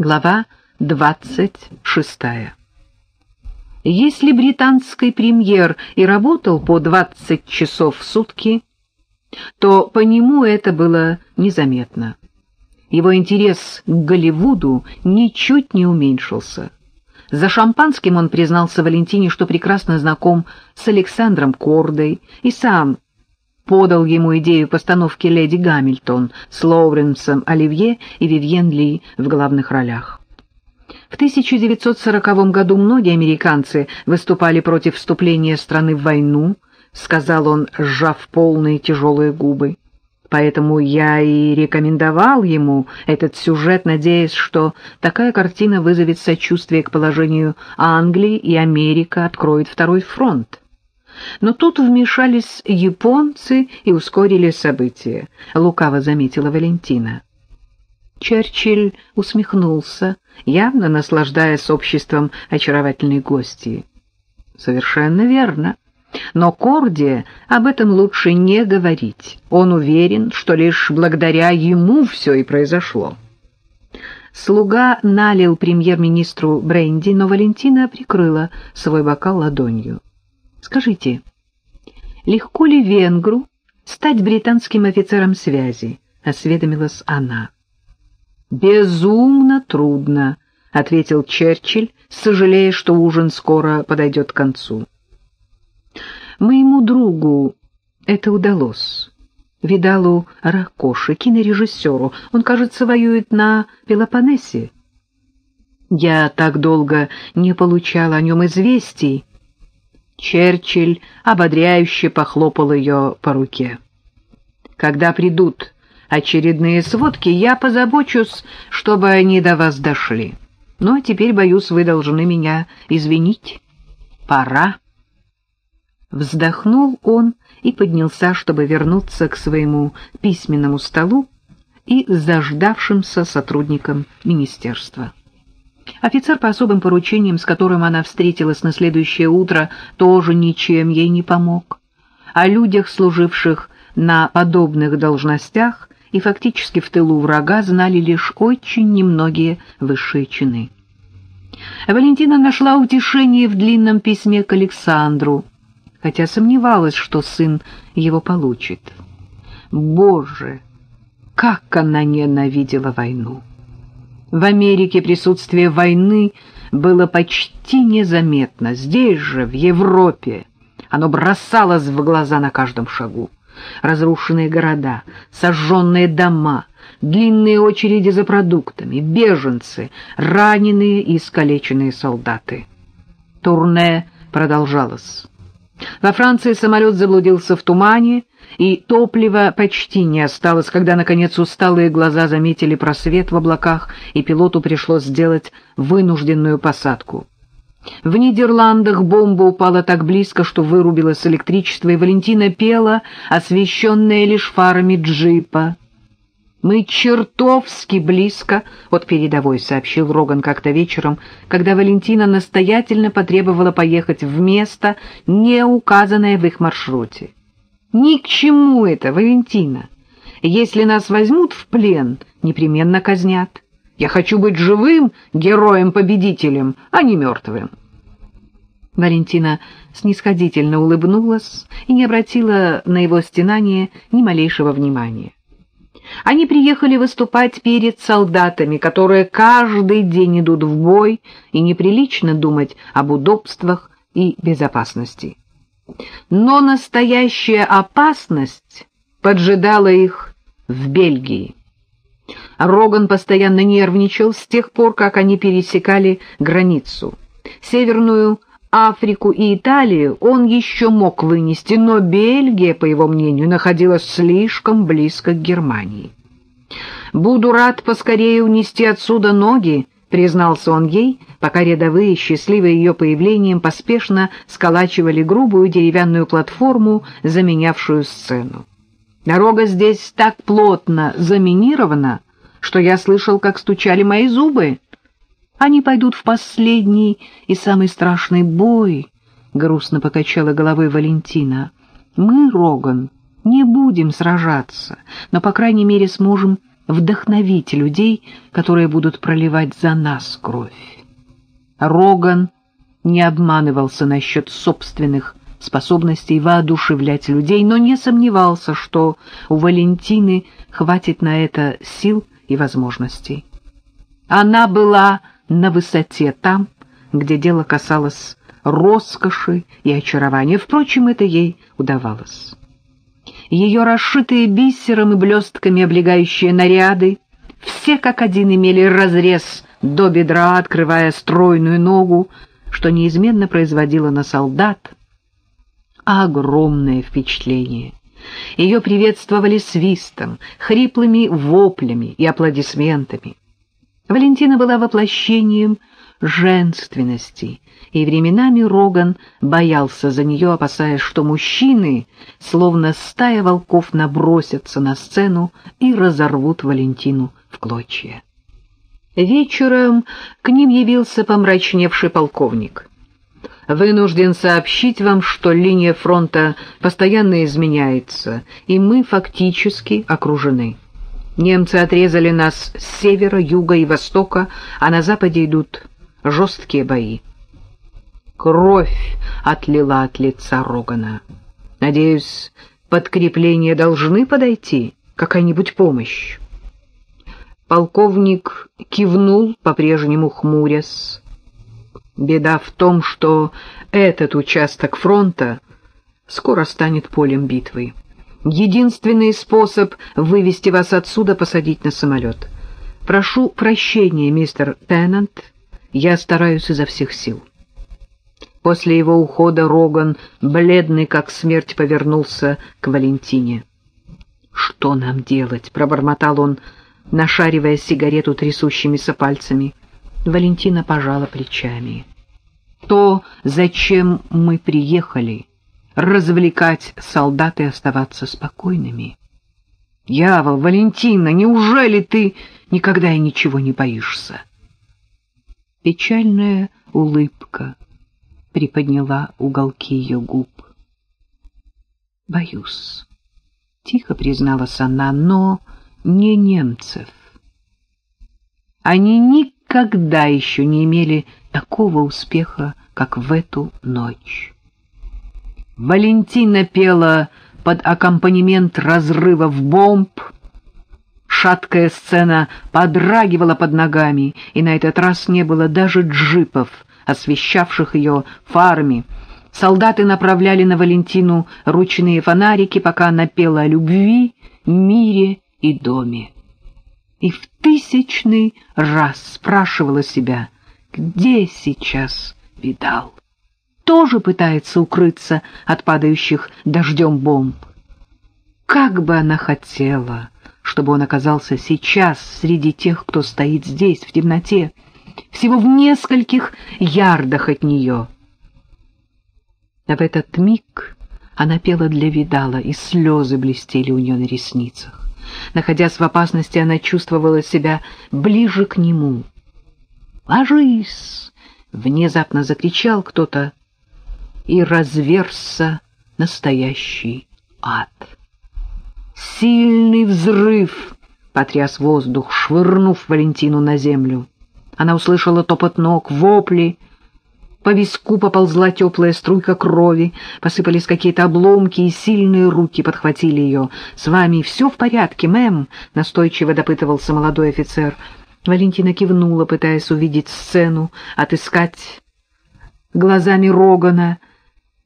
Глава 26. Если британский премьер и работал по 20 часов в сутки, то по нему это было незаметно. Его интерес к Голливуду ничуть не уменьшился. За шампанским он признался Валентине, что прекрасно знаком с Александром Кордой и сам подал ему идею постановки «Леди Гамильтон» с Лоуренсом Оливье и Вивьен Ли в главных ролях. В 1940 году многие американцы выступали против вступления страны в войну, сказал он, сжав полные тяжелые губы. Поэтому я и рекомендовал ему этот сюжет, надеясь, что такая картина вызовет сочувствие к положению Англии, и Америка откроет второй фронт. Но тут вмешались японцы и ускорили события, — лукаво заметила Валентина. Черчилль усмехнулся, явно наслаждаясь обществом очаровательной гости. «Совершенно верно. Но Корде об этом лучше не говорить. Он уверен, что лишь благодаря ему все и произошло». Слуга налил премьер-министру бренди, но Валентина прикрыла свой бокал ладонью. Скажите, легко ли венгру стать британским офицером связи? — осведомилась она. «Безумно трудно», — ответил Черчилль, сожалея, что ужин скоро подойдет к концу. «Моему другу это удалось. Видалу Ракоши, кинорежиссеру. Он, кажется, воюет на Пелопоннесе. Я так долго не получал о нем известий, Черчилль ободряюще похлопал ее по руке. «Когда придут очередные сводки, я позабочусь, чтобы они до вас дошли. Но теперь, боюсь, вы должны меня извинить. Пора». Вздохнул он и поднялся, чтобы вернуться к своему письменному столу и заждавшимся сотрудникам министерства. Офицер по особым поручениям, с которым она встретилась на следующее утро, тоже ничем ей не помог. О людях, служивших на подобных должностях и фактически в тылу врага, знали лишь очень немногие высшие чины. Валентина нашла утешение в длинном письме к Александру, хотя сомневалась, что сын его получит. Боже, как она ненавидела войну! В Америке присутствие войны было почти незаметно. Здесь же, в Европе, оно бросалось в глаза на каждом шагу. Разрушенные города, сожженные дома, длинные очереди за продуктами, беженцы, раненые и искалеченные солдаты. Турне продолжалось. Во Франции самолет заблудился в тумане, и топлива почти не осталось, когда, наконец, усталые глаза заметили просвет в облаках, и пилоту пришлось сделать вынужденную посадку. В Нидерландах бомба упала так близко, что вырубилось электричество, и Валентина пела, освещенная лишь фарами джипа. «Мы чертовски близко от передовой», — сообщил Роган как-то вечером, когда Валентина настоятельно потребовала поехать в место, не указанное в их маршруте. Ни к чему это, Валентина. Если нас возьмут в плен, непременно казнят. Я хочу быть живым героем-победителем, а не мертвым. Валентина снисходительно улыбнулась и не обратила на его стенание ни малейшего внимания. Они приехали выступать перед солдатами, которые каждый день идут в бой, и неприлично думать об удобствах и безопасности. Но настоящая опасность поджидала их в Бельгии. Роган постоянно нервничал с тех пор, как они пересекали границу. Северную Африку и Италию он еще мог вынести, но Бельгия, по его мнению, находилась слишком близко к Германии. «Буду рад поскорее унести отсюда ноги», — признался он ей, пока рядовые, счастливые ее появлением, поспешно сколачивали грубую деревянную платформу, заменявшую сцену. Дорога здесь так плотно заминирована, что я слышал, как стучали мои зубы. Они пойдут в последний и самый страшный бой, — грустно покачала головой Валентина. Мы, Роган, не будем сражаться, но, по крайней мере, сможем вдохновить людей, которые будут проливать за нас кровь. Роган не обманывался насчет собственных способностей воодушевлять людей, но не сомневался, что у Валентины хватит на это сил и возможностей. Она была на высоте там, где дело касалось роскоши и очарования. Впрочем, это ей удавалось. Ее расшитые бисером и блестками облегающие наряды, все как один имели разрез до бедра, открывая стройную ногу, что неизменно производило на солдат огромное впечатление. Ее приветствовали свистом, хриплыми воплями и аплодисментами. Валентина была воплощением женственности, и временами Роган боялся за нее, опасаясь, что мужчины, словно стая волков, набросятся на сцену и разорвут Валентину в клочья. Вечером к ним явился помрачневший полковник. «Вынужден сообщить вам, что линия фронта постоянно изменяется, и мы фактически окружены». Немцы отрезали нас с севера, юга и востока, а на западе идут жесткие бои. Кровь отлила от лица Рогана. Надеюсь, подкрепления должны подойти, какая-нибудь помощь. Полковник кивнул, по-прежнему хмурясь. Беда в том, что этот участок фронта скоро станет полем битвы. Единственный способ вывести вас отсюда — посадить на самолет. Прошу прощения, мистер Теннант, я стараюсь изо всех сил. После его ухода Роган, бледный как смерть, повернулся к Валентине. «Что нам делать?» — пробормотал он, нашаривая сигарету трясущимися пальцами. Валентина пожала плечами. «То, зачем мы приехали...» развлекать солдат и оставаться спокойными. Дьявол, Валентина, неужели ты никогда и ничего не боишься? Печальная улыбка приподняла уголки ее губ. Боюсь, тихо призналась она, но не немцев. Они никогда еще не имели такого успеха, как в эту ночь. Валентина пела под аккомпанемент разрывов бомб. Шаткая сцена подрагивала под ногами, и на этот раз не было даже джипов, освещавших ее фарами. Солдаты направляли на Валентину ручные фонарики, пока она пела о любви, мире и доме. И в тысячный раз спрашивала себя, где сейчас видал тоже пытается укрыться от падающих дождем бомб. Как бы она хотела, чтобы он оказался сейчас среди тех, кто стоит здесь, в темноте, всего в нескольких ярдах от нее. А в этот миг она пела для Видала, и слезы блестели у нее на ресницах. Находясь в опасности, она чувствовала себя ближе к нему. «Ложись!» — внезапно закричал кто-то и разверзся настоящий ад. Сильный взрыв потряс воздух, швырнув Валентину на землю. Она услышала топот ног, вопли. По виску поползла теплая струйка крови, посыпались какие-то обломки, и сильные руки подхватили ее. «С вами все в порядке, мэм?» — настойчиво допытывался молодой офицер. Валентина кивнула, пытаясь увидеть сцену, отыскать глазами Рогана,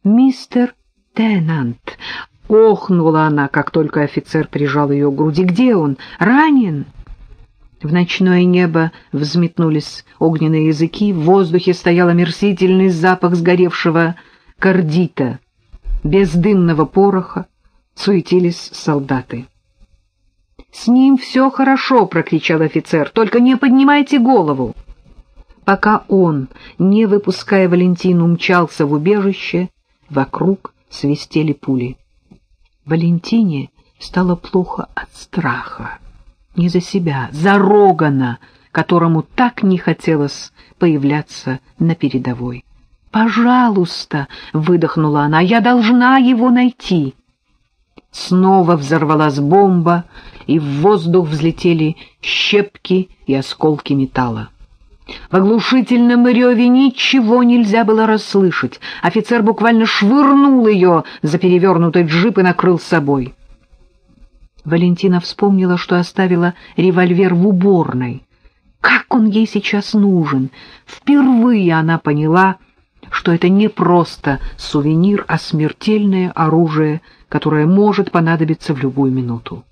«Мистер Теннант!» — охнула она, как только офицер прижал ее к груди. «Где он? Ранен?» В ночное небо взметнулись огненные языки, в воздухе стоял омерзительный запах сгоревшего кардита. Без дымного пороха суетились солдаты. «С ним все хорошо!» — прокричал офицер. «Только не поднимайте голову!» Пока он, не выпуская Валентину, умчался в убежище, Вокруг свистели пули. Валентине стало плохо от страха. Не за себя, за Рогана, которому так не хотелось появляться на передовой. «Пожалуйста!» — выдохнула она. «Я должна его найти!» Снова взорвалась бомба, и в воздух взлетели щепки и осколки металла. В оглушительном реве ничего нельзя было расслышать. Офицер буквально швырнул ее за перевернутый джип и накрыл собой. Валентина вспомнила, что оставила револьвер в уборной. Как он ей сейчас нужен? Впервые она поняла, что это не просто сувенир, а смертельное оружие, которое может понадобиться в любую минуту.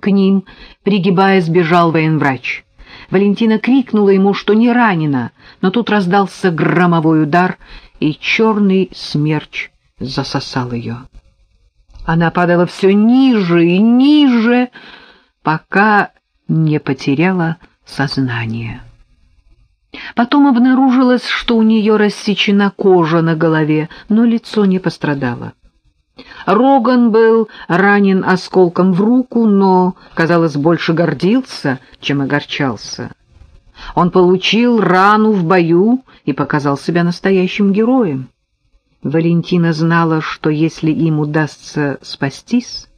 К ним, пригибаясь, бежал военврач. Валентина крикнула ему, что не ранена, но тут раздался громовой удар, и черный смерч засосал ее. Она падала все ниже и ниже, пока не потеряла сознание. Потом обнаружилось, что у нее рассечена кожа на голове, но лицо не пострадало. Роган был ранен осколком в руку, но, казалось, больше гордился, чем огорчался. Он получил рану в бою и показал себя настоящим героем. Валентина знала, что если им удастся спастись,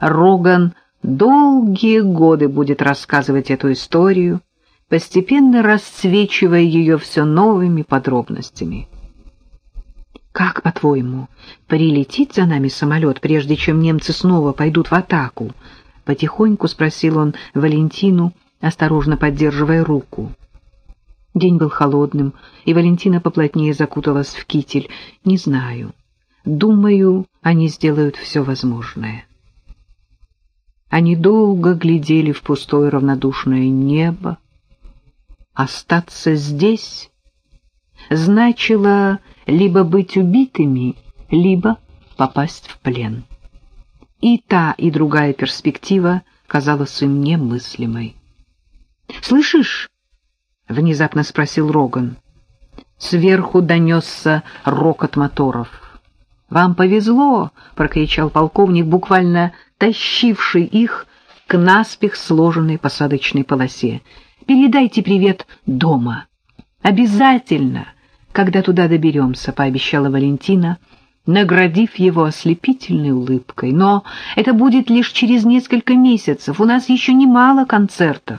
Роган долгие годы будет рассказывать эту историю, постепенно расцвечивая ее все новыми подробностями. «Как, по-твоему, прилетит за нами самолет, прежде чем немцы снова пойдут в атаку?» — потихоньку спросил он Валентину, осторожно поддерживая руку. День был холодным, и Валентина поплотнее закуталась в китель. Не знаю. Думаю, они сделают все возможное. Они долго глядели в пустое равнодушное небо. Остаться здесь значило либо быть убитыми, либо попасть в плен. И та, и другая перспектива казалась им немыслимой. «Слышишь?» — внезапно спросил Роган. Сверху донесся рокот моторов. «Вам повезло!» — прокричал полковник, буквально тащивший их к наспех сложенной посадочной полосе. «Передайте привет дома!» «Обязательно, когда туда доберемся», — пообещала Валентина, наградив его ослепительной улыбкой. «Но это будет лишь через несколько месяцев, у нас еще немало концертов».